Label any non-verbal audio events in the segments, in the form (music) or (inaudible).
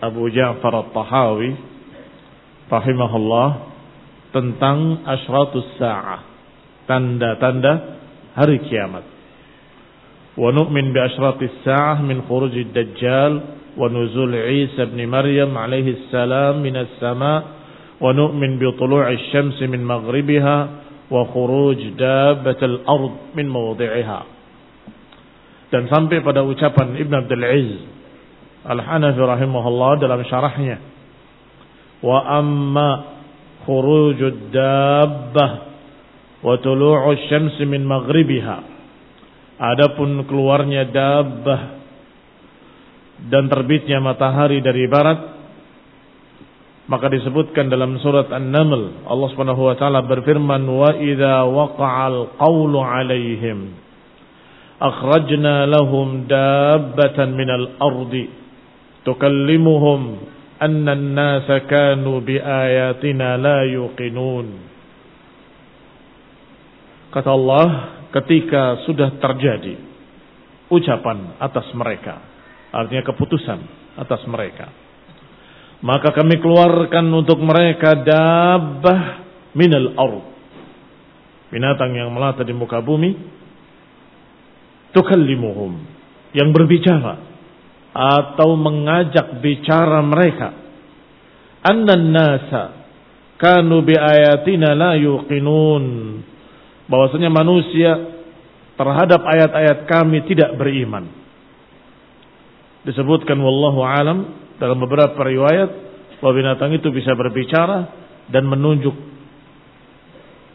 Abu Ja'far At-Tahawi rahimahullah tentang asyratus sa'ah, tanda-tanda hari kiamat. Wa nu'min bi asyratis sa'ah min khurujid dajjal wa nuzul Isa ibn Maryam alaihi salam min as-sama' wa nu'min bi tulu'i syamsi min maghribiha wa khuruj ard min. Dan sampai pada ucapan Ibn Abdul Aziz Al-Hanafi rahimahullah dalam syarahnya. Wa amma khurujud dabbah wa tulu'u syamsi min maghribiha. Adapun keluarnya dabbah dan terbitnya matahari dari barat maka disebutkan dalam surat An-Naml Allah Subhanahu wa taala berfirman wa idza waqa'al qawlu 'alaihim akhrajna lahum dabbatan minal ardi tukallimuhum anna an-nasa kanu biayatina la yuqinun. Kata Allah ketika sudah terjadi ucapan atas mereka, artinya keputusan atas mereka. Maka kami keluarkan untuk mereka dabbah minal ard. Binatang yang melata di muka bumi tukallimuhum yang berbicara atau mengajak bicara mereka. Annan nasa kanu bi ayatina la yuqinun. Bahwasanya manusia terhadap ayat-ayat kami tidak beriman. Disebutkan wallahu alam dalam beberapa riwayat bahwa binatang itu bisa berbicara dan menunjuk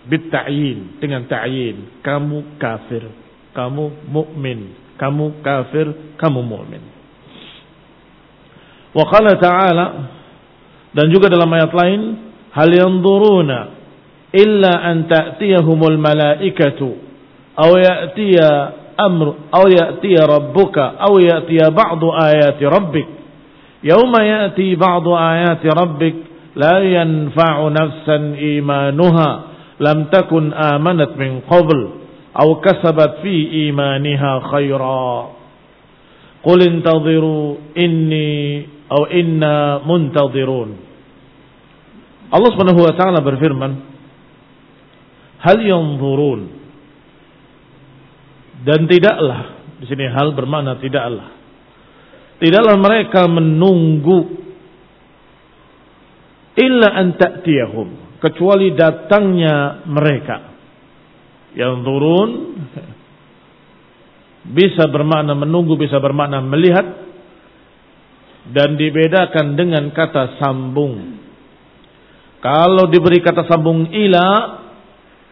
bit ta'yin dengan ta'yin kamu kafir kamu mukmin kamu kafir kamu mukmin Wa qala ta'ala dan juga dalam ayat lain hal yanzuruna illa an ta'tiyahumul malaikatu aw ya'tiya amr aw ya'tiya rabbuka aw ya'tiya ba'du ayati rabbik yawma ya'ti ba'du ayati rabbik la yanfa'u nafsan imanuha lam takun amanat min qabl aw kasabat fi imaniha khayra qul intaziru inni atau inna muntadhirun. Allah Subhanahu wa taala berfirman hal yanzurun? Dan tidaklah di sini hal bermakna tidaklah. Tidaklah mereka menunggu illa an ta'tiyahum kecuali datangnya mereka. Yang turun (laughs) bisa bermakna menunggu bisa bermakna melihat dan dibedakan dengan kata sambung. Kalau diberi kata sambung ila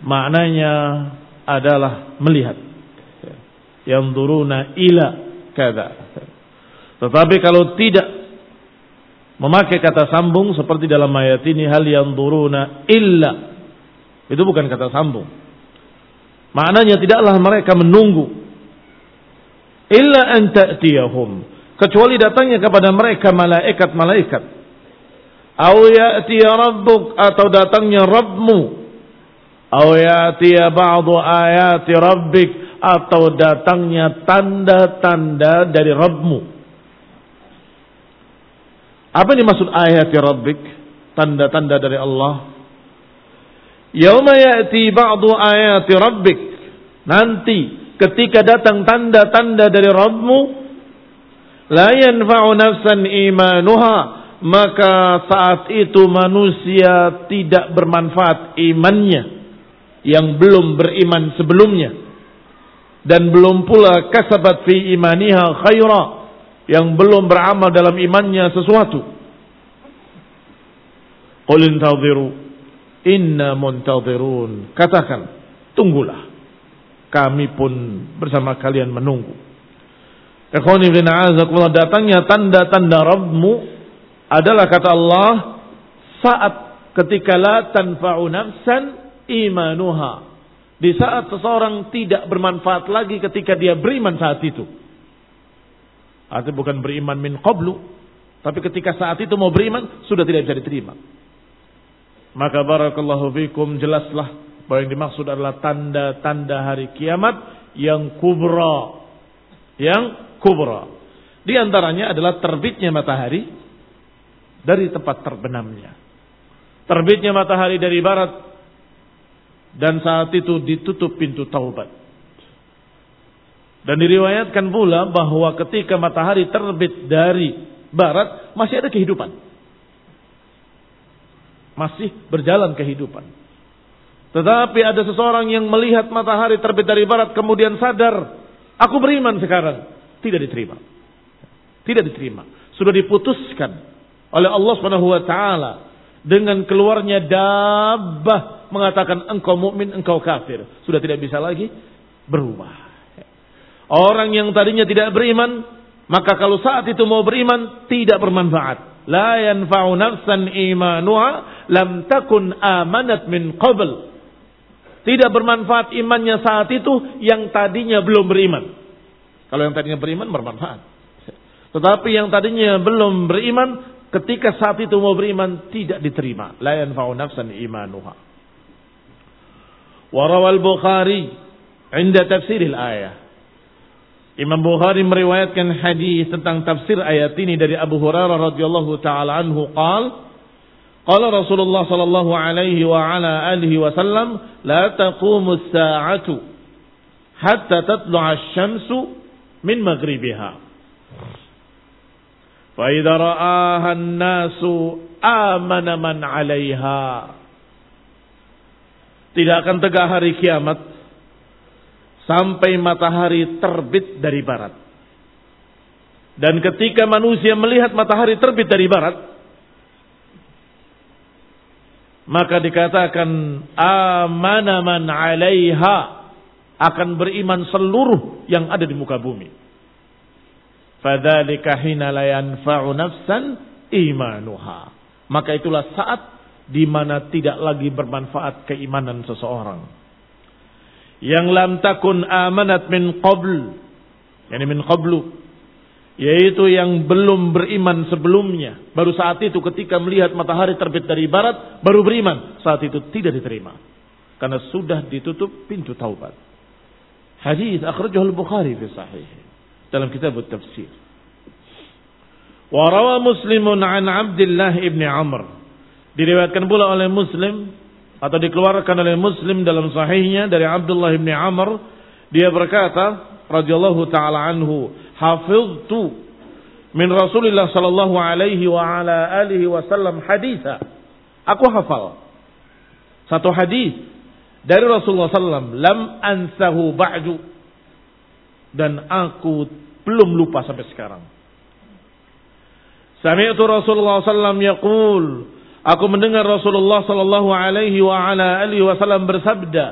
maknanya adalah melihat. Yang turuna ila kada. Tetapi kalau tidak memakai kata sambung seperti dalam ayat ini hal yang turuna illa itu bukan kata sambung. Maknanya tidaklah mereka menunggu. Illa an ta'tiyahum kecuali datangnya kepada mereka malaikat-malaikat aw ya'ti rabbuk atau datangnya rabbmu aw ya'ti ba'du ayati rabbik atau datangnya tanda-tanda dari Rabbmu apa ini maksud ayat ya Rabbik? Tanda-tanda dari Allah. Yauma ya'ti ba'du ayati Rabbik. Nanti ketika datang tanda-tanda dari Rabbmu la yanfa'u nafsan imanuha maka saat itu manusia tidak bermanfaat imannya yang belum beriman sebelumnya dan belum pula kasabat fi imaniha khaira yang belum beramal dalam imannya sesuatu. Qul intadhiru inna muntadhirun. Katakan, tunggulah. Kami pun bersama kalian menunggu. Ikhwani bin a'azakumullah datangnya tanda-tanda Rabbmu adalah kata Allah saat ketika la tanfa'u nafsan imanuha. Di saat seseorang tidak bermanfaat lagi ketika dia beriman saat itu. Artinya bukan beriman min qablu. Tapi ketika saat itu mau beriman, sudah tidak bisa diterima. Maka barakallahu fikum jelaslah bahwa yang dimaksud adalah tanda-tanda hari kiamat yang kubra. Yang kubra. Di antaranya adalah terbitnya matahari dari tempat terbenamnya. Terbitnya matahari dari barat dan saat itu ditutup pintu taubat. Dan diriwayatkan pula bahwa ketika matahari terbit dari barat masih ada kehidupan. Masih berjalan kehidupan. Tetapi ada seseorang yang melihat matahari terbit dari barat kemudian sadar, aku beriman sekarang. Tidak diterima. Tidak diterima. Sudah diputuskan oleh Allah Subhanahu wa taala dengan keluarnya dabah mengatakan engkau mukmin, engkau kafir. Sudah tidak bisa lagi berubah. Orang yang tadinya tidak beriman, maka kalau saat itu mau beriman, tidak bermanfaat. La yanfa'u nafsan imanuha lam takun amanat min qabl. Tidak bermanfaat imannya saat itu yang tadinya belum beriman. Kalau yang tadinya beriman bermanfaat. Tetapi yang tadinya belum beriman, ketika saat itu mau beriman tidak diterima. La yanfa'u nafsan imanuha. Warawal Bukhari inda tafsiril ayah. Imam Bukhari meriwayatkan hadis tentang tafsir ayat ini dari Abu Hurairah radhiyallahu taala anhu qal Qala Rasulullah sallallahu alaihi wa ala alihi wasallam la as-sa'atu hatta tatlu'a asy-syamsu min maghribiha fa idza ra'aha an-nasu Tidak akan tegak hari kiamat sampai matahari terbit dari barat. Dan ketika manusia melihat matahari terbit dari barat, maka dikatakan amana man 'alaiha akan beriman seluruh yang ada di muka bumi. Fadzalika hina la yanfa'u nafsan imanuha. Maka itulah saat di mana tidak lagi bermanfaat keimanan seseorang yang lam takun amanat min qabl yani min qablu yaitu yang belum beriman sebelumnya. Baru saat itu ketika melihat matahari terbit dari barat baru beriman. Saat itu tidak diterima. Karena sudah ditutup pintu taubat. Hadis akhrajahu al-bukhari fi sahih. Dalam kitab tafsir wa rawa muslimun an abdullah ibni amr. Diriwayatkan pula oleh muslim atau dikeluarkan oleh Muslim dalam sahihnya dari Abdullah bin Amr. Dia berkata radhiyallahu taala anhu hafiztu min Rasulillah sallallahu alaihi wa ala alihi wasallam haditha. Aku hafal satu hadis dari Rasulullah sallam lam ansahu ba'du. Dan aku belum lupa sampai sekarang. Sami'tu Rasulullah sallam yaqul. Aku mendengar Rasulullah sallallahu alaihi wa ala alihi wasallam bersabda,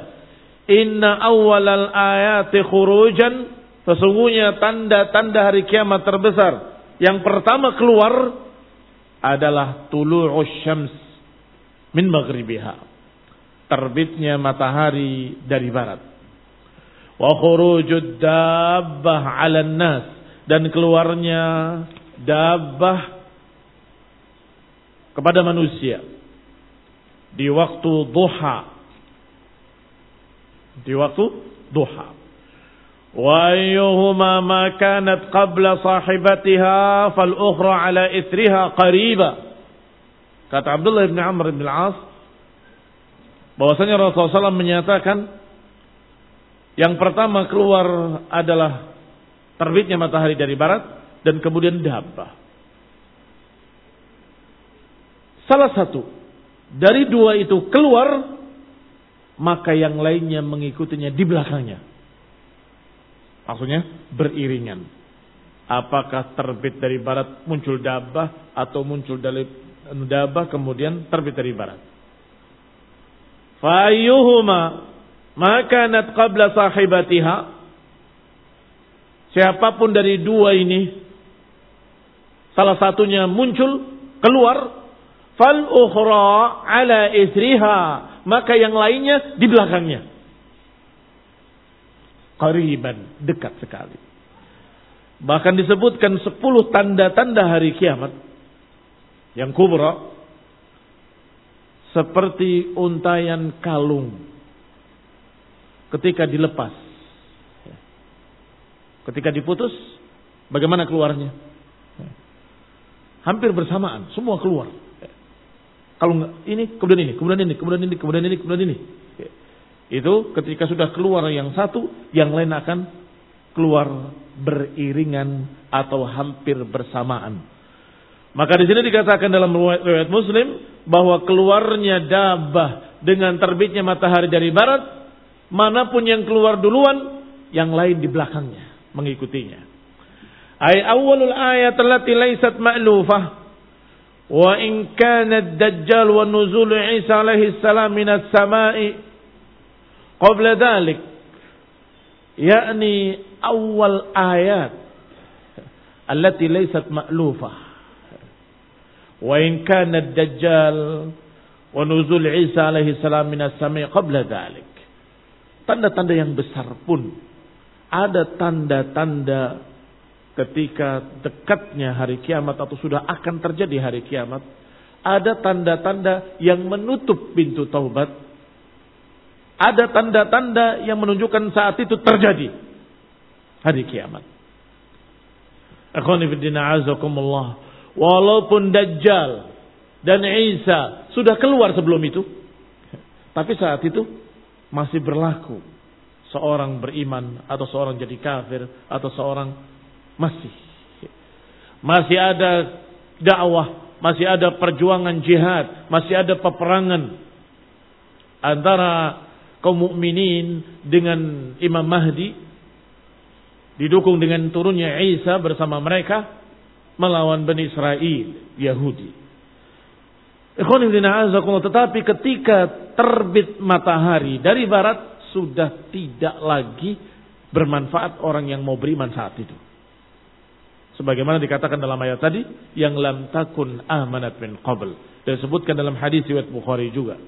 "Inna awwalal ayati khurujan" Sesungguhnya tanda-tanda hari kiamat terbesar yang pertama keluar adalah tulu'us syams min maghribiha. Terbitnya matahari dari barat. Wa khurujud dabbah 'alan nas dan keluarnya dabbah kepada manusia di waktu duha di waktu duha ma kanat qabla sahibatiha fal ukhra ala ithriha qariba kata Abdullah bin Amr bin Al-As bahwasanya Rasulullah SAW menyatakan yang pertama keluar adalah terbitnya matahari dari barat dan kemudian dabbah salah satu dari dua itu keluar, maka yang lainnya mengikutinya di belakangnya. Maksudnya beriringan. Apakah terbit dari barat muncul dabah atau muncul dari dabah kemudian terbit dari barat. Fayuhuma makanat qabla sahibatiha. Siapa pun dari dua ini salah satunya muncul keluar fal ukhra ala isriha maka yang lainnya di belakangnya qariban dekat sekali. Bahkan disebutkan 10 tanda-tanda hari kiamat yang kubra seperti untayan kalung ketika dilepas. Ketika diputus bagaimana keluarnya? Hampir bersamaan semua keluar. Kalau ini, kemudian ini, kemudian ini, kemudian ini, kemudian ini, kemudian ini. Itu ketika sudah keluar yang satu, yang lain akan keluar beriringan atau hampir bersamaan. Maka di sini dikatakan dalam riwayat Muslim bahwa keluarnya dabah dengan terbitnya matahari dari barat, mana pun yang keluar duluan, yang lain di belakangnya mengikutinya. Ay awalul ayat allati laysat ma'lufah wa in kana ad-dajjal wa nuzul Isa alaihi salam minas sama'i Qabla dalik, yakni awal ayat allati laysat ma'lufah wa in kana Dajjal, wa nuzul Isa alaihi salam minas qabla dalik, tanda-tanda yang besar pun ada tanda-tanda ketika dekatnya hari kiamat atau sudah akan terjadi hari kiamat ada tanda-tanda yang menutup pintu taubat ada tanda-tanda yang menunjukkan saat itu terjadi hari kiamat. Walaupun Dajjal dan Isa sudah keluar sebelum itu, tapi saat itu masih berlaku seorang beriman atau seorang jadi kafir atau seorang masih. Masih ada dakwah, masih ada perjuangan jihad, masih ada peperangan antara kaum mukminin dengan Imam Mahdi didukung dengan turunnya Isa bersama mereka melawan Bani Israel Yahudi. Tetapi ketika terbit matahari dari barat sudah tidak lagi bermanfaat orang yang mau beriman saat itu. Sebagaimana dikatakan dalam ayat tadi, yang lam takun amanat min qabl. Dan disebutkan dalam hadis riwayat Bukhari juga.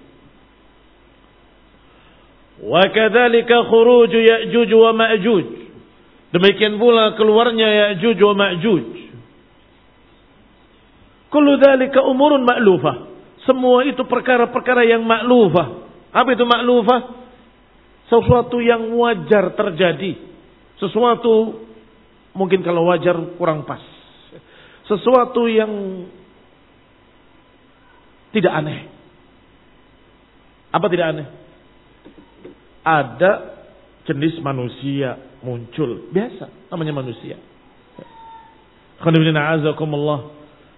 Wa kadzalika khuruj Ya'juj wa Ma'juj. Demikian pula keluarnya Ya'juj wa Ma'juj. Kullu dzalika umurun ma'lufah. Semua itu perkara-perkara yang ma'lufah. Apa itu ma'lufah? Sesuatu yang wajar terjadi. Sesuatu Mungkin kalau wajar kurang pas. Sesuatu yang tidak aneh. Apa tidak aneh? Ada jenis manusia muncul. Biasa, namanya manusia.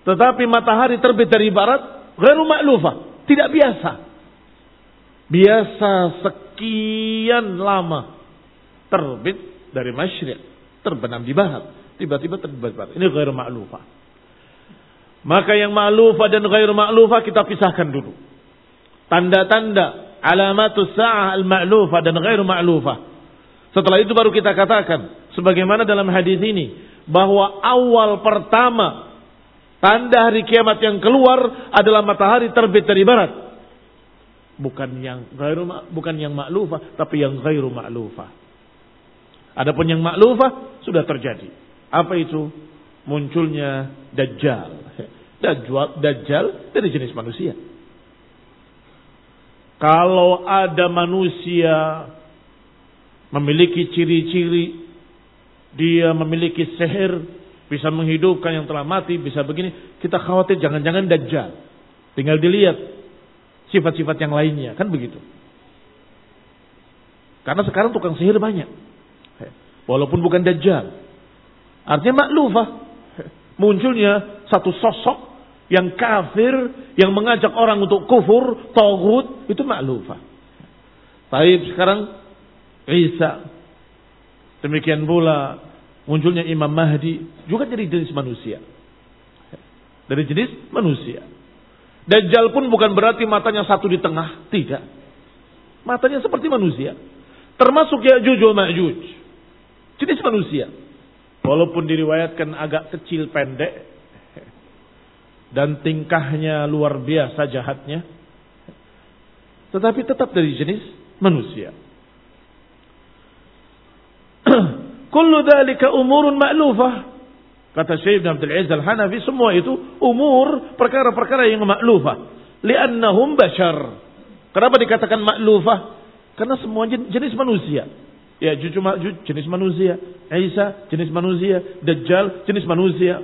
Tetapi matahari terbit dari barat, ghairu ma'lufah. Tidak biasa. Biasa sekian lama. Terbit dari masyriq. Terbenam di barat. Tiba-tiba terbit dari barat. Ini ghairu ma'lufah. Maka yang ma'lufah dan ghairu ma'lufah kita pisahkan dulu. Tanda-tanda alamatus sa'ah al-ma'lufah dan ghairu ma'lufah. Setelah itu baru kita katakan sebagaimana dalam hadis ini bahwa awal pertama tanda hari kiamat yang keluar adalah matahari terbit dari barat. Bukan yang ghairu bukan yang ma'lufah tapi yang ghairu ma'lufah. Adapun yang ma'lufah sudah terjadi. Apa itu? Munculnya dajjal. (laughs) Dajjal, dajjal dari jenis manusia. Kalau ada manusia memiliki ciri-ciri dia memiliki seher bisa menghidupkan yang telah mati bisa begini kita khawatir jangan-jangan dajjal. Tinggal dilihat sifat-sifat yang lainnya. Kan begitu? Karena sekarang tukang sihir banyak. Walaupun bukan dajjal. Artinya maklufah munculnya satu sosok yang kafir yang mengajak orang untuk kufur tauhid itu maklufah tapi sekarang Isa. Demikian pula munculnya Imam Mahdi juga dari jenis manusia. Dari jenis manusia. Dajjal pun bukan berarti matanya satu di tengah, tidak. Matanya seperti manusia. Termasuk ya Juju Ma'juj. Jenis manusia. Walaupun diriwayatkan agak kecil pendek dan tingkahnya luar biasa jahatnya, tetapi tetap dari jenis manusia. (clears throat) Kullu dhalika umurun ma'lufah. Kata Syekh Ibn Abdul Aziz Al-Hanafi, semua itu umur, perkara-perkara yang ma'lufah. Liannahum bashar. Kenapa dikatakan ma'lufah? Karena semua jenis manusia. Ya, Ma'juj jenis manusia, Isa jenis manusia, Dajjal jenis manusia.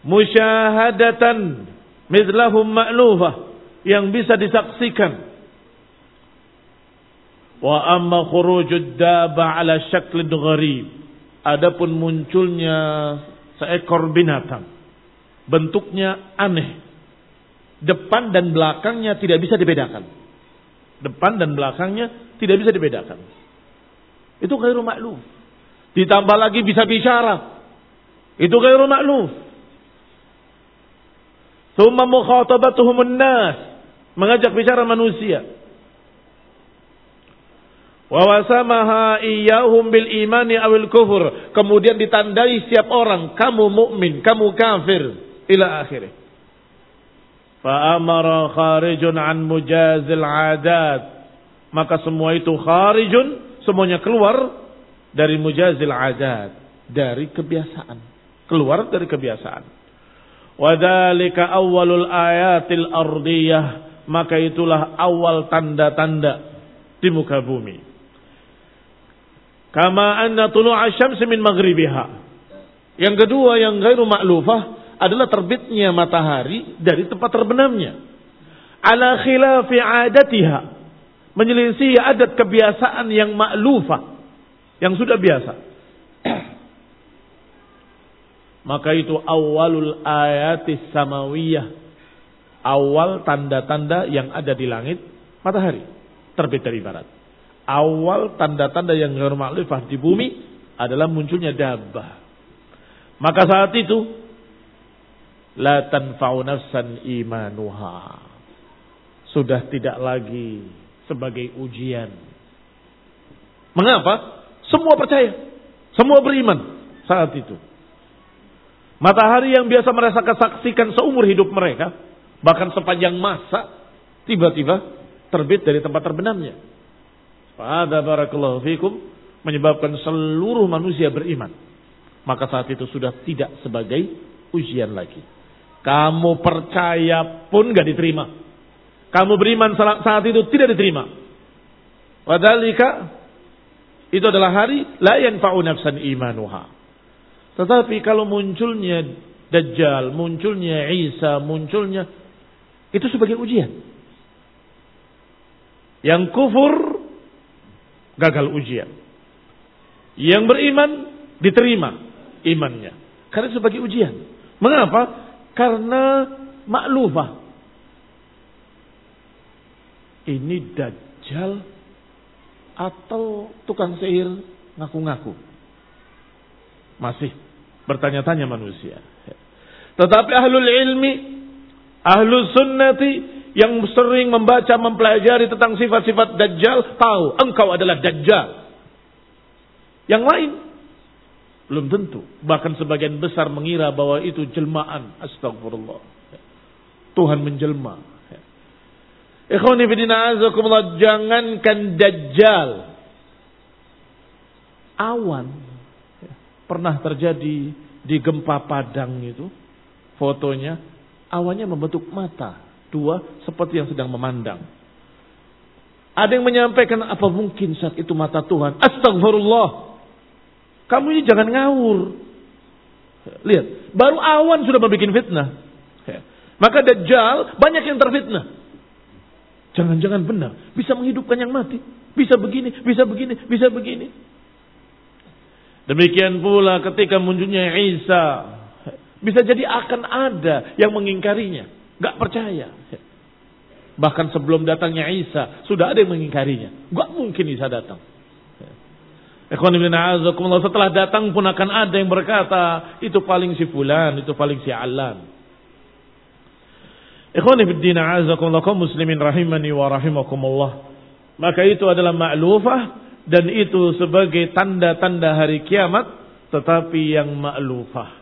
Musyahadatan midlahum ma'lufah yang bisa disaksikan Wa amma khurujud daba ala syaklin gharib. Adapun munculnya seekor binatang. Bentuknya aneh. Depan dan belakangnya tidak bisa dibedakan. Depan dan belakangnya tidak bisa dibedakan. Itu ghairu maklum. Ditambah lagi bisa bicara. Itu ghairu maklum. Thumma mukhatabatuhumun nas. Mengajak bicara manusia Wa wasamaha iyyahum bil imani awil kufur. Kemudian ditandai setiap orang, kamu mukmin, kamu kafir ila akhirih. Fa amara kharijun an mujazil adat. Maka semua itu kharijun, semuanya keluar dari mujazil adat, dari kebiasaan. Keluar dari kebiasaan. Wadhalika awalul ayatil ardiyah. Maka itulah awal tanda-tanda di muka bumi. Kama anna tulu'a syamsi min maghribiha. Yang kedua yang gairu ma'lufah adalah terbitnya matahari dari tempat terbenamnya. Ala khilafi adatiha. Menyelisih adat kebiasaan yang ma'lufah. Yang sudah biasa. Maka itu awalul ayatis samawiyah. Awal tanda-tanda yang ada di langit matahari. Terbit dari barat awal tanda-tanda yang ma'lufah di bumi adalah munculnya dabah. Maka saat itu la tanfa'u nafsan imanuha. Sudah tidak lagi sebagai ujian. Mengapa? Semua percaya. Semua beriman saat itu. Matahari yang biasa merasa kesaksikan seumur hidup mereka, bahkan sepanjang masa, tiba-tiba terbit dari tempat terbenamnya. Fa'adha barakallahu fikum menyebabkan seluruh manusia beriman. Maka saat itu sudah tidak sebagai ujian lagi. Kamu percaya pun gak diterima. Kamu beriman saat itu tidak diterima. Wadhalika itu adalah hari la yanfa'u nafsan imanuha. Tetapi kalau munculnya Dajjal, munculnya Isa, munculnya itu sebagai ujian. Yang kufur gagal ujian. Yang beriman diterima imannya. Karena sebagai ujian. Mengapa? Karena maklufah. Ini dajjal atau tukang sihir ngaku-ngaku. Masih bertanya-tanya manusia. Tetapi ahlul ilmi, ahlul sunnati yang sering membaca, mempelajari tentang sifat-sifat Dajjal, tahu engkau adalah Dajjal. Yang lain belum tentu. Bahkan sebagian besar mengira bahwa itu jelmaan. Astagfirullah. Tuhan menjelma. Ikhwani fidina azakumullah. Jangankan Dajjal. Awan. Pernah terjadi di gempa Padang itu. Fotonya. Awannya membentuk mata. Dua seperti yang sedang memandang. Ada yang menyampaikan apa mungkin saat itu mata Tuhan. Astagfirullah. Kamu ini jangan ngawur. Lihat. Baru awan sudah membuat fitnah. Maka Dajjal banyak yang terfitnah. Jangan-jangan benar. Bisa menghidupkan yang mati. Bisa begini, bisa begini, bisa begini. Demikian pula ketika munculnya Isa. Bisa jadi akan ada yang mengingkarinya. Gak percaya. Bahkan sebelum datangnya Isa. Sudah ada yang mengingkarinya. Gak mungkin Isa datang. Setelah datang pun akan ada yang berkata. Itu paling si fulan, itu paling si alan. Ikhwani fiddin kaum muslimin rahimani wa rahimakumullah. Maka itu adalah ma'lufah dan itu sebagai tanda-tanda hari kiamat tetapi yang ma'lufah.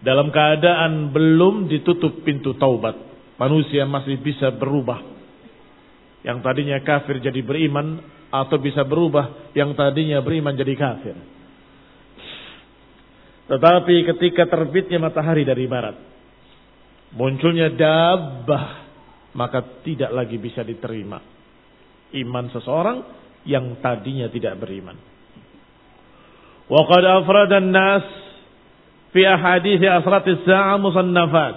Dalam keadaan belum ditutup pintu taubat. Manusia masih bisa berubah. Yang tadinya kafir jadi beriman atau bisa berubah yang tadinya beriman jadi kafir. Tetapi ketika terbitnya matahari dari barat, munculnya dabbah, maka tidak lagi bisa diterima iman seseorang yang tadinya tidak beriman. Wa qad afrada an-nas fi ahadits asratis sa'a musannafat.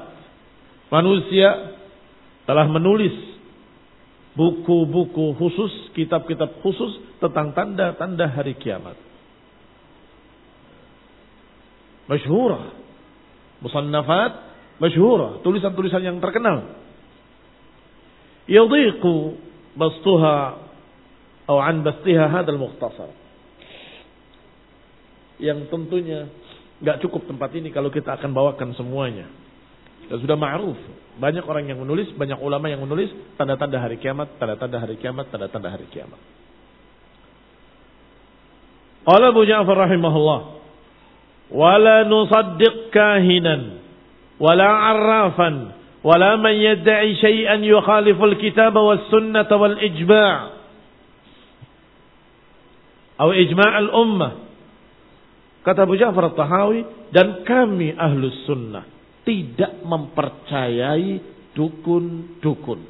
Manusia telah menulis buku-buku khusus, kitab-kitab khusus tentang tanda-tanda hari kiamat. Masyhurah. Musannafat masyhura, tulisan-tulisan yang terkenal. Yadhiqu bastuha atau an bastiha hadal mukhtasar. Yang tentunya nggak cukup tempat ini kalau kita akan bawakan semuanya. Dan sudah ma'ruf, banyak orang yang menulis, banyak ulama yang menulis tanda-tanda hari kiamat, tanda-tanda hari kiamat, tanda-tanda hari kiamat. Qala Abu Ja'far rahimahullah, "Wala nusaddiq kahinan, wala 'arrafan, wala man yad'i syai'an yukhaliful kitab was sunnah wal ijma'." atau ijma' al-ummah. Kata Abu Ja'far Tahawi dan kami ahlus sunnah tidak mempercayai dukun-dukun.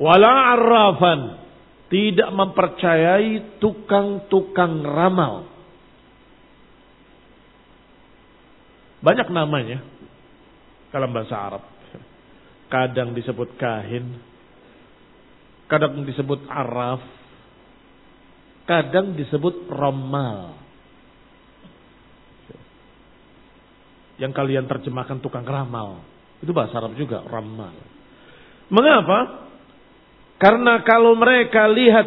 Wala arrafan tidak mempercayai tukang-tukang ramal. Banyak namanya dalam bahasa Arab. Kadang disebut kahin, kadang disebut araf, kadang disebut romal. Yang kalian terjemahkan tukang ramal. Itu bahasa Arab juga, ramal. Mengapa? Karena kalau mereka lihat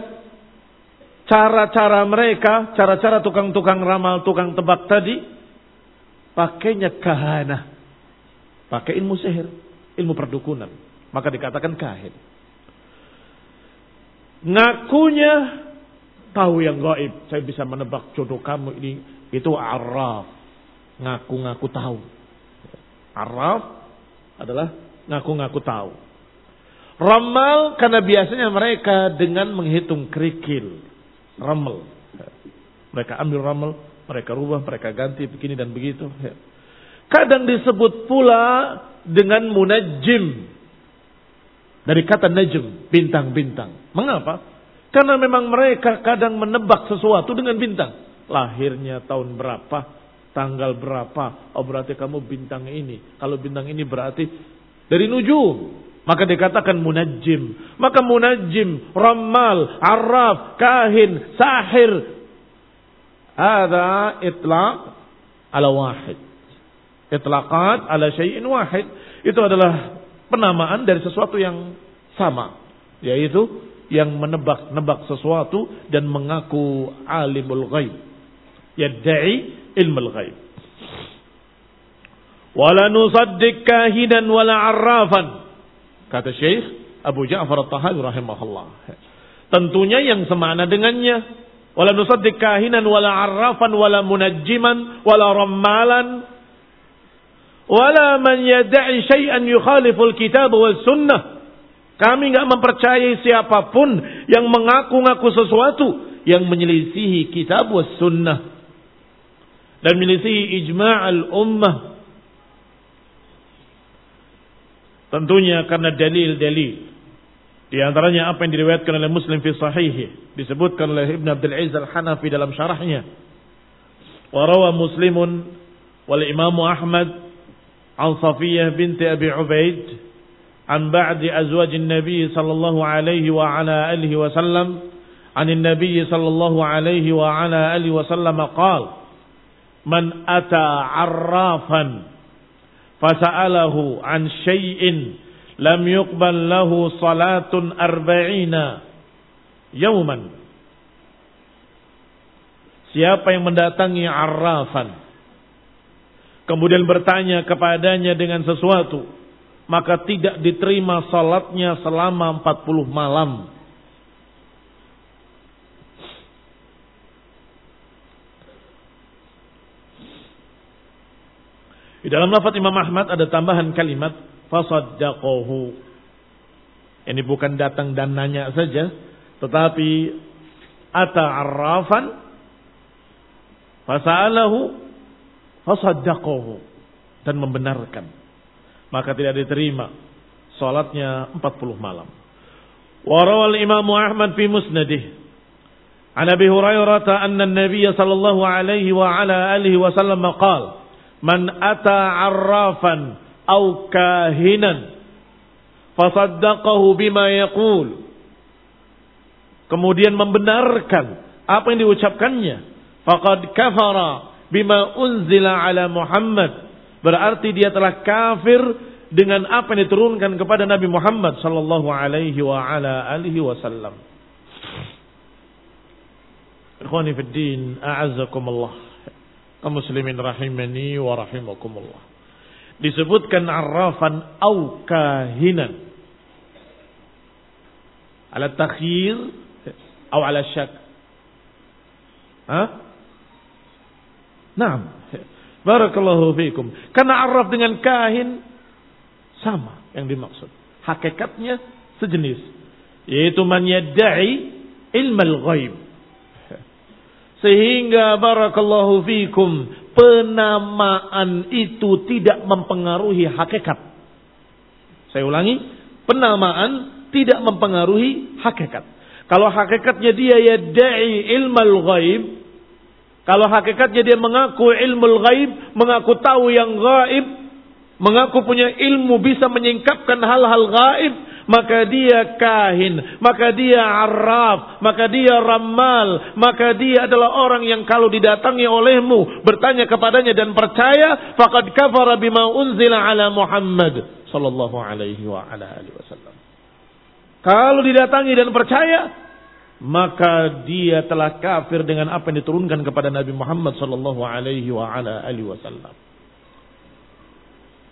cara-cara mereka, cara-cara tukang-tukang ramal, tukang tebak tadi, pakainya kahana. Pakai ilmu sihir, ilmu perdukunan. Maka dikatakan kahin. Ngakunya tahu yang gaib. Saya bisa menebak jodoh kamu ini. Itu araf. Ngaku-ngaku tahu. Araf adalah ngaku-ngaku tahu. Ramal karena biasanya mereka dengan menghitung kerikil. Ramal. Mereka ambil ramal, mereka rubah, mereka ganti begini dan begitu. Kadang disebut pula dengan munajim. Dari kata najm, bintang-bintang. Mengapa? Karena memang mereka kadang menebak sesuatu dengan bintang. Lahirnya tahun berapa, tanggal berapa. Oh berarti kamu bintang ini. Kalau bintang ini berarti dari nujum. Maka dikatakan munajjim. Maka munajjim, ramal, arraf, kahin, sahir. Ada itlaq ala wahid. Itlaqat ala syai'in wahid. Itu adalah penamaan dari sesuatu yang sama. Yaitu yang menebak-nebak sesuatu dan mengaku alimul ghaib. Yadda'i ilmul ghaib. Wala nusaddiq kahinan wala arrafan. Kata Syekh Abu Ja'far At-Tahawi rahimahullah. Tentunya yang semana dengannya. Wala nusaddiq kahinan wala arrafan wala munajjiman wala rammalan. Wala man yad'i syai'an yukhaliful kitab wal sunnah. Kami nggak mempercayai siapa pun yang mengaku-ngaku sesuatu yang menyelisihi kitab was sunnah dan menyelisihi ijma' al ummah Tentunya karena dalil-dalil. Di antaranya apa yang diriwayatkan oleh Muslim fi sahih disebutkan oleh Ibn Abdul Aziz Al-Hanafi dalam syarahnya. Wa rawa Muslimun wal Imam Ahmad an Safiyah binti Abi Ubaid an ba'di azwajin Nabi sallallahu alaihi wa ala alihi wa sallam عن النبي صلى الله عليه وعلى آله وسلم قال من أتى عرافا fasa'alahu an syai'in lam yuqbal lahu salatun arba'ina yauman siapa yang mendatangi arrafan kemudian bertanya kepadanya dengan sesuatu maka tidak diterima salatnya selama 40 malam Di dalam lafaz Imam Ahmad ada tambahan kalimat fasaddaqahu. Ini bukan datang dan nanya saja, tetapi ata arrafan fasa'alahu fasaddaqahu dan membenarkan Maka tidak diterima salatnya 40 malam. Warawal Imam Ahmad fi musnadih عن ابي هريره ان النبي صلى الله عليه وعلى اله وسلم قال man ata arrafan au kahinan fasaddaqahu bima yaqul kemudian membenarkan apa yang diucapkannya faqad kafara bima unzila ala Muhammad berarti dia telah kafir dengan apa yang diturunkan kepada Nabi Muhammad sallallahu alaihi wa ala alihi wasallam Ikhwani fi din, a'azzakumullah kaum muslimin rahimani wa rahimakumullah. Disebutkan arrafan au kahinan. Ala takhir atau ala syak. Hah? Naam. Barakallahu fiikum. Karena arraf dengan kahin sama yang dimaksud. Hakikatnya sejenis. Yaitu man yadda'i ilmal ghaib sehingga barakallahu fikum penamaan itu tidak mempengaruhi hakikat. Saya ulangi, penamaan tidak mempengaruhi hakikat. Kalau hakikatnya dia ya da'i ilmal ghaib, kalau hakikatnya dia mengaku ilmu ghaib, mengaku tahu yang ghaib, mengaku punya ilmu bisa menyingkapkan hal-hal gaib, maka dia kahin, maka dia arraf, maka dia ramal, maka dia adalah orang yang kalau didatangi olehmu bertanya kepadanya dan percaya, faqad kafara bima unzila ala Muhammad sallallahu alaihi wa ala alihi wasallam. Kalau didatangi dan percaya, maka dia telah kafir dengan apa yang diturunkan kepada Nabi Muhammad sallallahu alaihi wa ala alihi wasallam.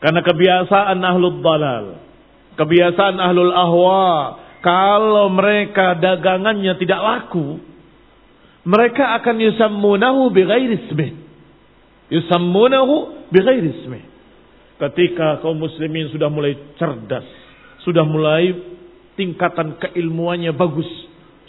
Karena kebiasaan ahlul dalal Kebiasaan ahlul ahwa. Kalau mereka dagangannya tidak laku. Mereka akan yusammunahu bighairi ismih. Yusammunahu bighairi ismih. Ketika kaum muslimin sudah mulai cerdas. Sudah mulai tingkatan keilmuannya bagus.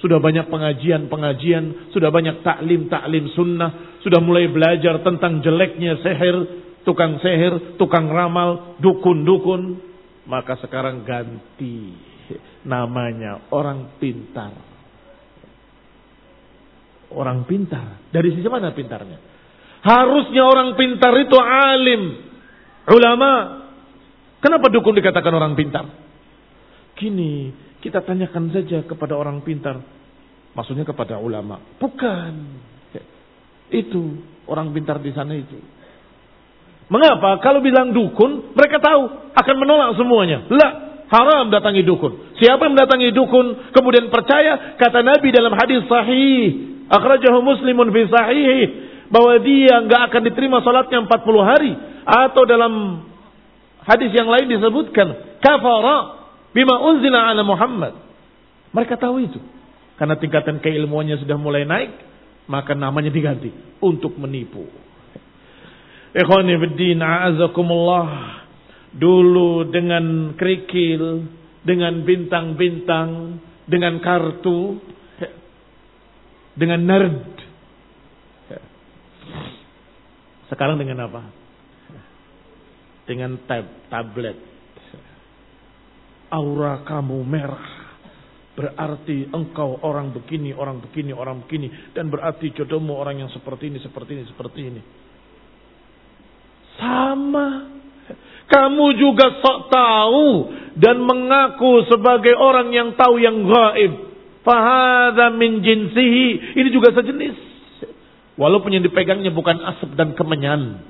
Sudah banyak pengajian-pengajian. Sudah banyak taklim-taklim sunnah. Sudah mulai belajar tentang jeleknya seher. Tukang seher, tukang ramal, dukun-dukun maka sekarang ganti namanya orang pintar. Orang pintar. Dari sisi mana pintarnya? Harusnya orang pintar itu alim. Ulama. Kenapa dukun dikatakan orang pintar? Begini, kita tanyakan saja kepada orang pintar. Maksudnya kepada ulama. Bukan. Itu orang pintar di sana itu. Mengapa? Kalau bilang dukun, mereka tahu akan menolak semuanya. Lah, haram datangi dukun. Siapa yang mendatangi dukun kemudian percaya kata Nabi dalam hadis sahih, akhrajahu Muslimun fi sahih bahwa dia nggak akan diterima salatnya 40 hari atau dalam hadis yang lain disebutkan kafara bima unzila ala Muhammad. Mereka tahu itu. Karena tingkatan keilmuannya sudah mulai naik, maka namanya diganti untuk menipu. Ikhwani fiddin a'azakumullah. Dulu dengan kerikil, dengan bintang-bintang, dengan kartu, dengan nerd. Sekarang dengan apa? Dengan tab, tablet. Aura kamu merah. Berarti engkau orang begini, orang begini, orang begini. Dan berarti jodohmu orang yang seperti ini, seperti ini, seperti ini. Sama. Kamu juga sok tahu dan mengaku sebagai orang yang tahu yang gaib. Fahada min jinsihi. Ini juga sejenis. Walaupun yang dipegangnya bukan asap dan kemenyan.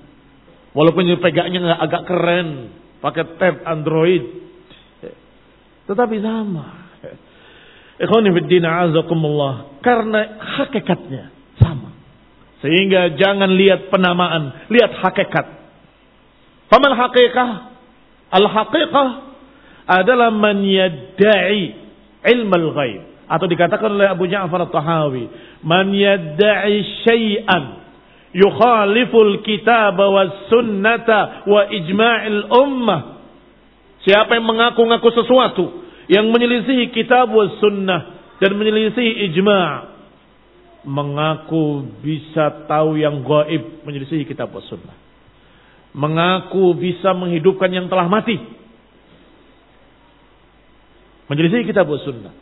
Walaupun yang dipegangnya agak keren. Pakai tab Android. Tetapi sama. Azakumullah. Karena hakikatnya sama. Sehingga jangan lihat penamaan. Lihat hakikat. Faman hakikah? Al-haqiqah adalah man yadda'i al ghaib. Atau dikatakan oleh Abu Ja'far al-Tahawi. Man yadda'i syai'an yukhaliful kitab wa sunnata wa ijma'il ummah. Siapa yang mengaku-ngaku sesuatu yang menyelisihi kitab was sunnah dan menyelisihi ijma' mengaku bisa tahu yang gaib menyelisihi kitab was sunnah. Mengaku bisa menghidupkan yang telah mati menyelisihi kitab was sunnah.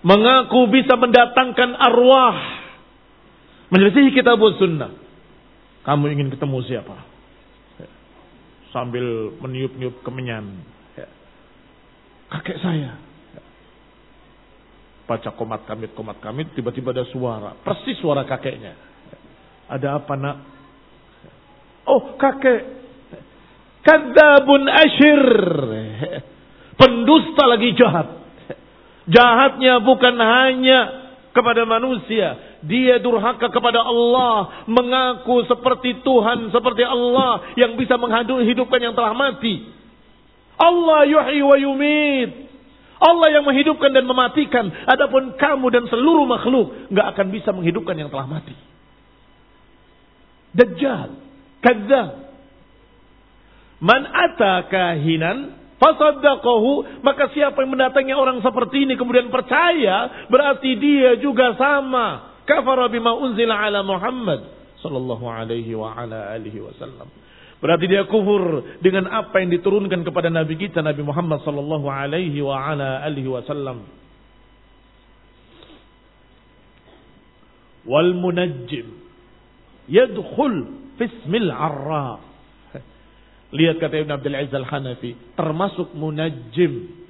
Mengaku bisa mendatangkan arwah menyelisihi kitab was sunnah. Kamu ingin ketemu siapa? Sambil meniup-niup kemenyan kakek saya. Baca komat kamit, komat kamit, tiba-tiba ada suara. Persis suara kakeknya. Ada apa nak? Oh kakek. Kadabun asyir. Pendusta lagi jahat. Jahatnya bukan hanya kepada manusia. Dia durhaka kepada Allah. Mengaku seperti Tuhan, seperti Allah. Yang bisa menghidupkan yang telah mati. Allah yuhyi wa yumit. Allah yang menghidupkan dan mematikan. Adapun kamu dan seluruh makhluk nggak akan bisa menghidupkan yang telah mati. Dajjal, kadzab. Man ata kahinan fasaddaqahu maka siapa yang mendatangi orang seperti ini kemudian percaya berarti dia juga sama kafara bima unzila ala Muhammad sallallahu alaihi wa ala alihi wasallam. Berarti dia kufur dengan apa yang diturunkan kepada Nabi kita Nabi Muhammad sallallahu alaihi wa ala alihi wasallam. Wal munajjim yadkhul fi ismil arraf. Lihat kata Ibn Abdul Aziz Al-Hanafi, termasuk munajjim.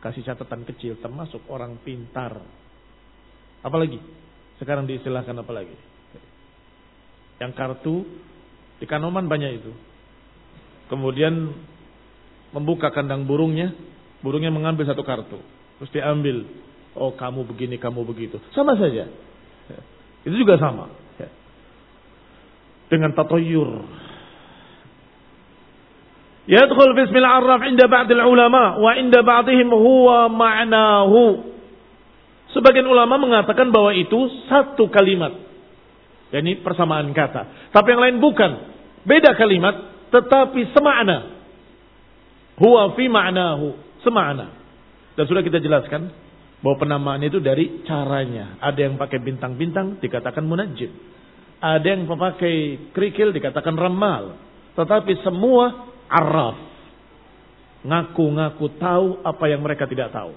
Kasih catatan kecil, termasuk orang pintar. Apalagi? Sekarang diistilahkan apa lagi? Yang kartu di Kanoman banyak itu. Kemudian membuka kandang burungnya, burungnya mengambil satu kartu. Terus diambil. Oh kamu begini, kamu begitu. Sama saja. Itu juga sama. Dengan tatoyur. Yadkhul bismillah arraf inda ba'dil ulama wa inda ba'dihim huwa ma'nahu. Sebagian ulama mengatakan bahwa itu satu kalimat. Yani persamaan kata. Tapi yang lain bukan. Beda kalimat, tetapi semakna. Huwa fi ma'nahu. Semakna. Dan sudah kita jelaskan bahwa penamaan itu dari caranya. Ada yang pakai bintang-bintang dikatakan munajjim. Ada yang memakai kerikil dikatakan ramal. Tetapi semua araf. Ngaku-ngaku tahu apa yang mereka tidak tahu.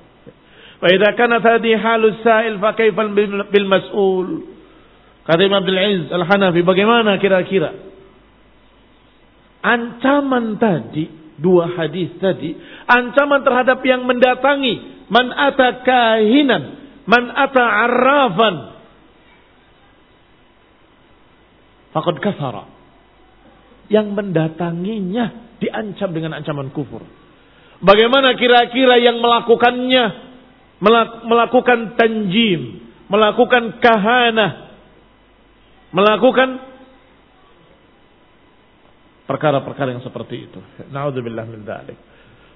Faidah kana tadi halus sa'il fa bil mas'ul. Kata Imam Abdul Aziz Al-Hanafi bagaimana kira-kira ancaman tadi dua hadis tadi, ancaman terhadap yang mendatangi man ata kahinan, man ata arrafan. Fakad kafara. Yang mendatanginya diancam dengan ancaman kufur. Bagaimana kira-kira yang melakukannya melakukan tanjim, melakukan kahana, melakukan perkara-perkara yang seperti itu. Nauzubillah min dzalik.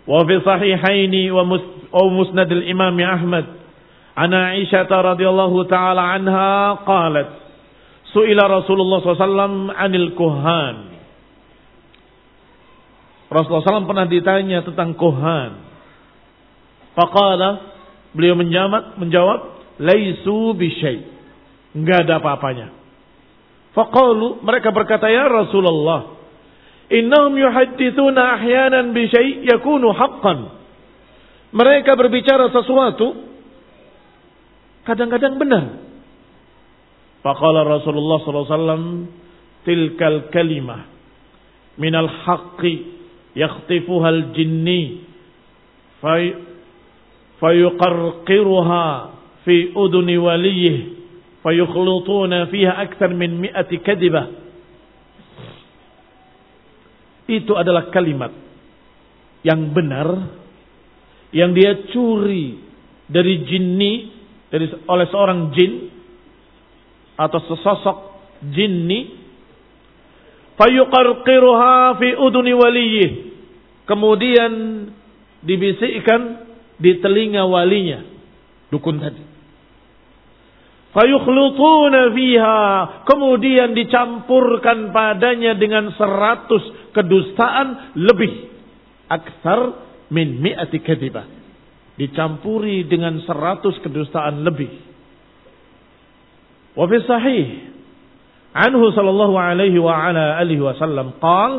Wa fi sahihaini wa musnad al-Imam Ahmad an Aisyah radhiyallahu taala anha qalat Su'ila Rasulullah SAW anil kuhan. Rasulullah SAW pernah ditanya tentang kuhan. Faqala, beliau menjawab, menjawab, laisu bisyai. Enggak ada apa-apanya. Faqalu, mereka berkata, ya Rasulullah, Innahum yuhaddithuna ahyanan bi syai' yakunu haqqan. Mereka berbicara sesuatu kadang-kadang benar. Faqala Rasulullah wasallam tilkal kalimah minal haqqi yakhtifuha al-jinni fayuqarqiruha fi uduni waliyih fayukhlutuna fiha akthar min mi'ati kadibah itu adalah kalimat yang benar yang dia curi dari jinni dari oleh seorang jin atau sesosok jinni. Fayuqarqiruha fi uduni waliyih. Kemudian dibisikkan di telinga walinya dukun tadi. Fayukhlutuna fiha. Kemudian dicampurkan padanya dengan seratus kedustaan lebih. Aksar min mi'ati kadibah. Dicampuri dengan seratus kedustaan lebih. Wa fi sahih. Anhu sallallahu alaihi wa ala alihi wasallam. Qal.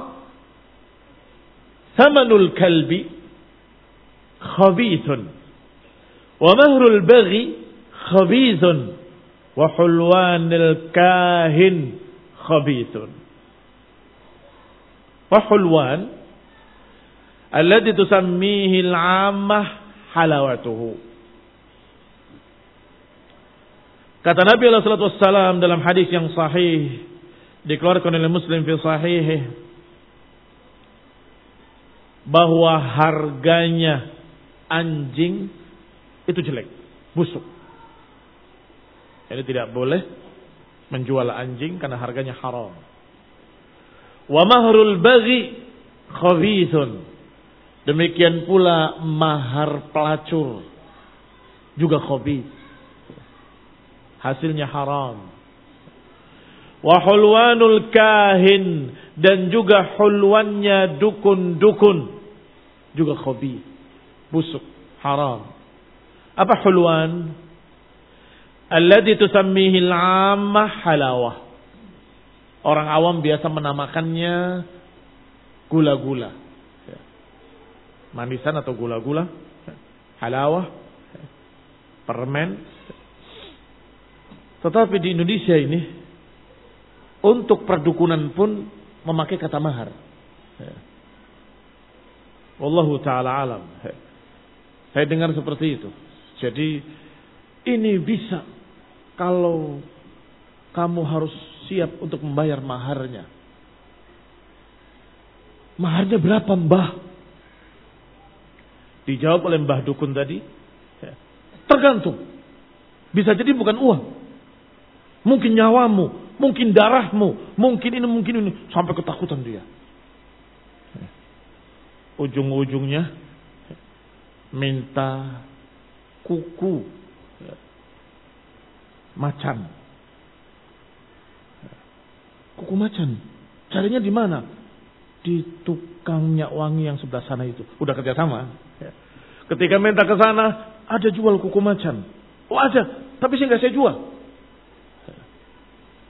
Thamanul kalbi. Khabithun. Wa mahrul baghi. Khabithun wa hulwanil kahin khabithun. Hulwan alladhi tusammihi al-ammah halawatuhu. Kata Nabi Allah Wasallam dalam hadis yang sahih dikeluarkan oleh Muslim fi sahih bahwa harganya anjing itu jelek, busuk. Jadi tidak boleh menjual anjing karena harganya haram. Wa mahrul baghi khabithun. Demikian pula mahar pelacur juga khabith. Hasilnya haram. Wa hulwanul kahin dan juga hulwannya dukun-dukun juga khabith. Busuk, haram. Apa hulwan? Alladhi tusammihi al-ammah halawah. Orang awam biasa menamakannya gula-gula. Manisan atau gula-gula. Halawah. Permen. Tetapi di Indonesia ini. Untuk perdukunan pun memakai kata mahar. Wallahu ta'ala alam. Saya dengar seperti itu. Jadi ini bisa kalau kamu harus siap untuk membayar maharnya. Maharnya berapa mbah? Dijawab oleh mbah dukun tadi. Ya. Tergantung. Bisa jadi bukan uang. Mungkin nyawamu, mungkin darahmu, mungkin ini, mungkin ini. Sampai ketakutan dia. Ya. Ujung-ujungnya minta kuku macan. Kuku macan. Carinya di mana? Di tukang minyak wangi yang sebelah sana itu. Udah kerjasama. Ya. Ketika minta ke sana, ada jual kuku macan. Oh ada, tapi saya nggak saya jual.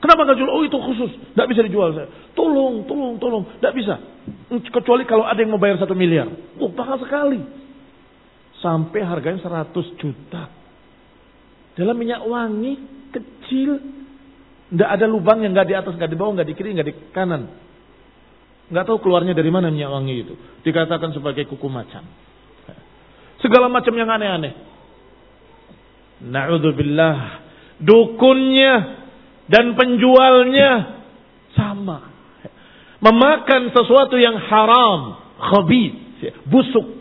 Kenapa nggak jual? Oh itu khusus, nggak bisa dijual saya. Tolong, tolong, tolong, nggak bisa. Kecuali kalau ada yang mau bayar satu miliar. Oh mahal sekali. Sampai harganya 100 juta. Dalam minyak wangi kecil, tidak ada lubang yang nggak di atas, nggak di bawah, nggak di kiri, nggak di kanan. Nggak tahu keluarnya dari mana minyak wangi itu. Dikatakan sebagai kuku macan. Segala macam yang aneh-aneh. Na'udzubillah. Dukunnya dan penjualnya sama. Memakan sesuatu yang haram, khabith, busuk.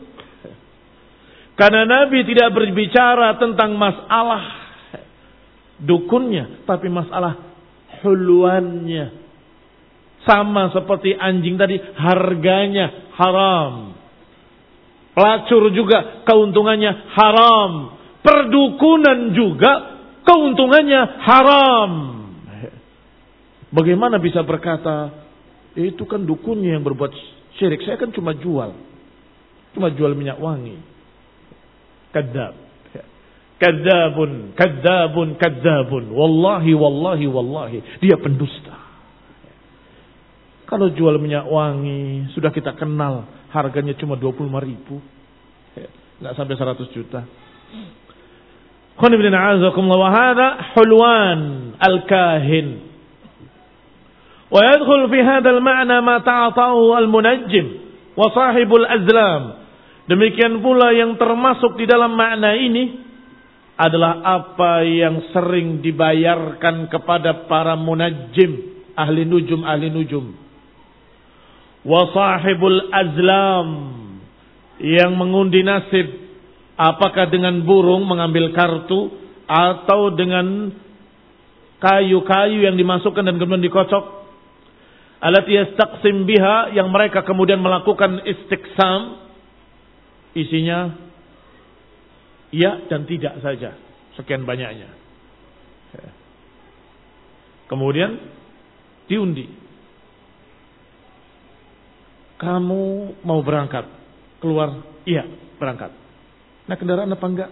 Karena Nabi tidak berbicara tentang masalah dukunnya, tapi masalah huluannya. Sama seperti anjing tadi, harganya haram. Pelacur juga keuntungannya haram. Perdukunan juga keuntungannya haram. Bagaimana bisa berkata, itu kan dukunnya yang berbuat syirik. Saya kan cuma jual. Cuma jual minyak wangi. Kadab. Kadabun, kadabun, kadabun. Wallahi, wallahi, wallahi. Dia pendusta. Kalau jual minyak wangi, sudah kita kenal. Harganya cuma 25 ribu. Nggak sampai 100 juta. Khonibina azakumullah wa hadha hulwan al-kahin. ويدخل في هذا المعنى ما تعطاه المنجم وصاحب الأزلام demikian pula yang termasuk di dalam makna ini adalah apa yang sering dibayarkan kepada para munajjim ahli nujum ahli nujum. Wasahibul azlam yang mengundi nasib. Apakah dengan burung mengambil kartu atau dengan kayu-kayu yang dimasukkan dan kemudian dikocok? Alati yastaqsim biha yang mereka kemudian melakukan istiqsam. Isinya ya dan tidak saja sekian banyaknya. Kemudian diundi. Kamu mau berangkat? Keluar? Iya, berangkat. Nah kendaraan apa enggak?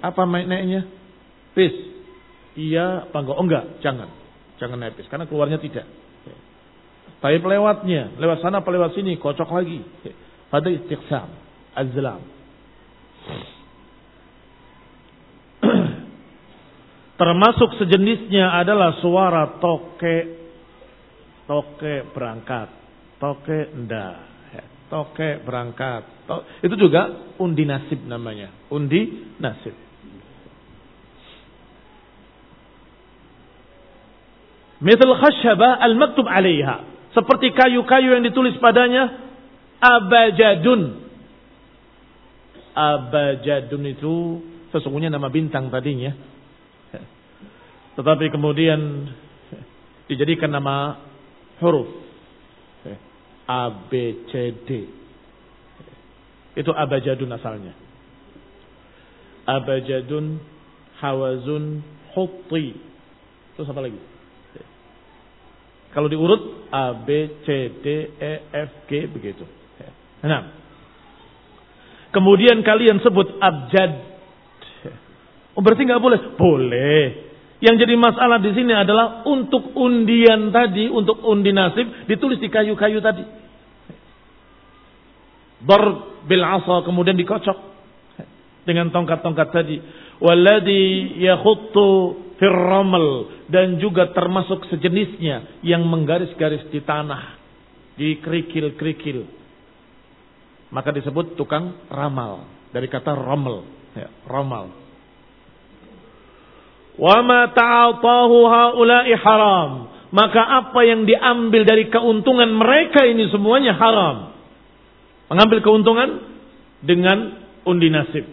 Apa naiknya? Bis. Iya, apa enggak? Oh enggak, jangan. Jangan naik bis, karena keluarnya tidak. Tapi pelewatnya, lewat sana apa lewat sini, kocok lagi. Pada istiqsam, azlam. (clears throat) Termasuk sejenisnya adalah suara toke, toke berangkat, toke nda, toke berangkat. Itu juga undi nasib namanya, undi nasib. Misal khashaba al-maktub alaiha. Seperti kayu-kayu yang ditulis padanya abajadun. Abajadun itu sesungguhnya nama bintang tadinya. Tetapi kemudian dijadikan nama huruf. A, B, C, D. Itu abajadun asalnya. Abajadun, hawazun, hutti. Terus apa lagi? Kalau diurut A, B, C, D, E, F, G begitu. Nah. Kemudian kalian sebut abjad. Oh berarti nggak boleh? Boleh. Yang jadi masalah di sini adalah untuk undian tadi, untuk undi nasib ditulis di kayu-kayu tadi. Bar bil asa kemudian dikocok dengan tongkat-tongkat tadi. Walladhi yakhuttu firramal dan juga termasuk sejenisnya yang menggaris-garis di tanah, di kerikil-kerikil. Maka disebut tukang ramal dari kata ramal, ya, ramal. Wa ma ta'atahu haula'i haram. Maka apa yang diambil dari keuntungan mereka ini semuanya haram. Mengambil keuntungan dengan undi nasib.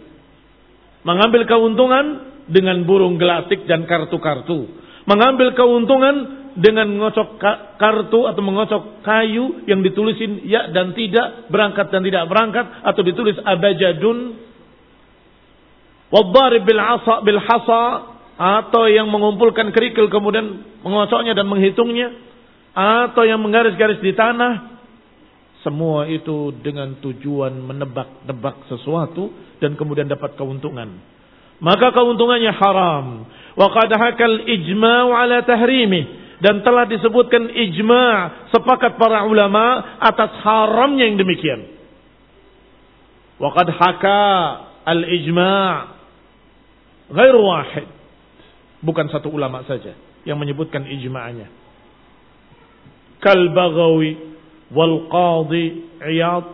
Mengambil keuntungan dengan burung gelatik dan kartu-kartu. Mengambil keuntungan dengan mengocok kartu atau mengocok kayu yang ditulisin ya dan tidak, berangkat dan tidak berangkat atau ditulis abajadun. Wadharib bil asa bil hasa atau yang mengumpulkan kerikil kemudian mengocoknya dan menghitungnya atau yang menggaris-garis di tanah. Semua itu dengan tujuan menebak-nebak sesuatu dan kemudian dapat keuntungan. Maka keuntungannya haram. Wa qad hakal ijma' ala tahrimi dan telah disebutkan ijma sepakat para ulama atas haramnya yang demikian. Waqad haka al-ijma ghair wahid. Bukan satu ulama saja yang menyebutkan ijma'nya. Kal Baghawi wal Qadi Iyad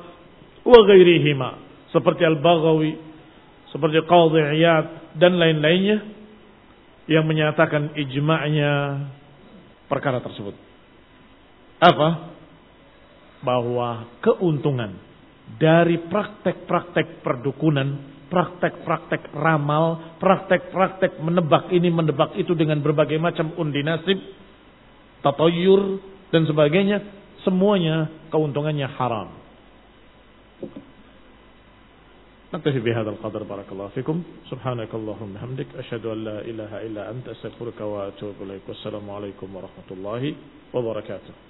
wa ghairihima seperti Al Bagawi, seperti Qadi Iyad dan lain-lainnya yang menyatakan ijma'nya perkara tersebut. Apa? Bahwa keuntungan dari praktek-praktek perdukunan, praktek-praktek ramal, praktek-praktek menebak ini menebak itu dengan berbagai macam undi nasib, tatayur dan sebagainya, semuanya keuntungannya haram. نكتفي بهذا القدر بارك الله فيكم. سبحانك اللهم وبحمدك أشهد أن لا إله إلا أنت أستغفرك وأتوب إليك. والسلام عليكم ورحمة الله وبركاته.